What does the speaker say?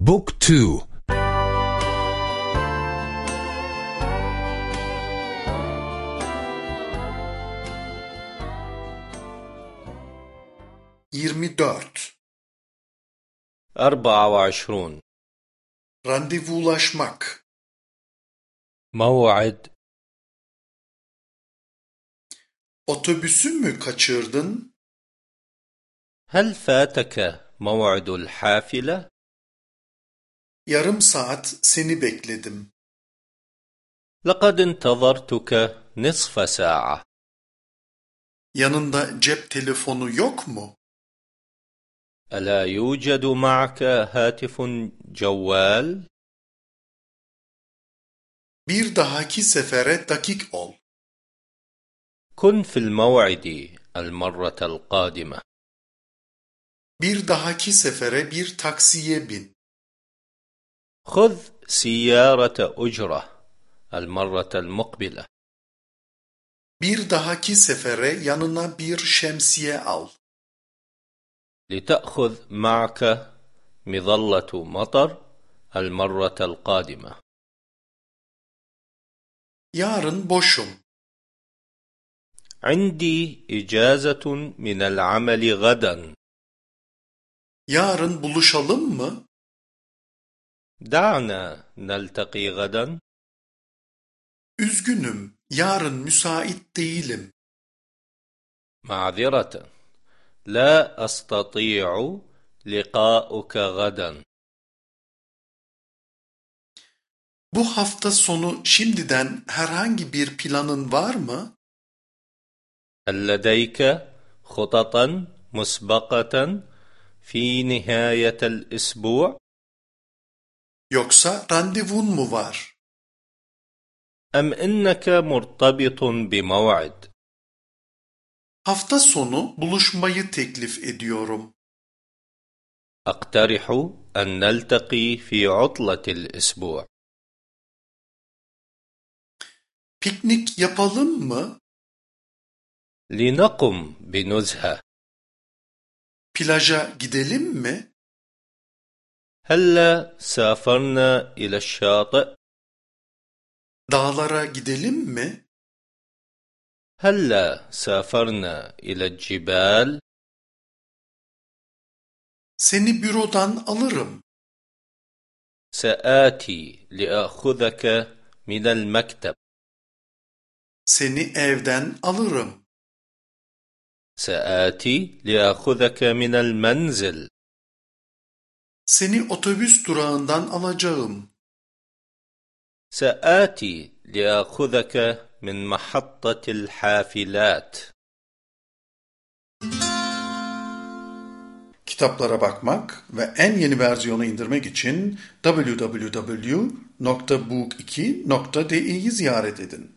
بوك تو. يرمي دارت. أربعة وعشرون. randevulaşmak موعد. otobüsü mü kaçırdın هل فاتك موعد الحافلة؟ yarım saat seni bekledim لقد انتظرتك نصف ساعة yanında cep telefonu yok mu ألا يوجد معك هاتف جوال؟ bir dahaki sefere dakik ol كن في الموعد المرة القادمة bir dahaki sefere bir taksiye bin خذ سيارة أجرة المرة المقبلة. Bir dahaki sefere yanına bir şemsiye al. لتأخذ معك مظلة مطر المرة القادمة. Yarın boşum. عندي إجازة من العمل غدا. Yarın buluşalım mı? دعنا نلتقي غدا üzgünüm yarın müsait değilim معذرة لا أستطيع لقاؤك غدا Bu hafta sonu şimdiden herhangi bir planın var mı? هل لديك خططا مسبقة في نهاية الأسبوع Yoksa randevun mu var? أم إنك مرتبط بموعد Hafta sonu buluşmayı teklif ediyorum. أقترح أن نلتقي في عطلة الأسبوع Piknik yapalım mı? لنقم بنزهة Plaja gidelim mi? هلا سافرنا إلى الشاطئ Dağlara gidelim mi? هلا سافرنا إلى الجبال Seni bürodan alırım. سآتي لآخذك من المكتب Seni evden alırım. سآتي لآخذك من المنزل Seni otobüs durağından alacağım. سآتي لآخذك من محطة الحافلات Kitaplara bakmak ve en yeni versiyonu indirmek için www.book2.de'yi ziyaret edin.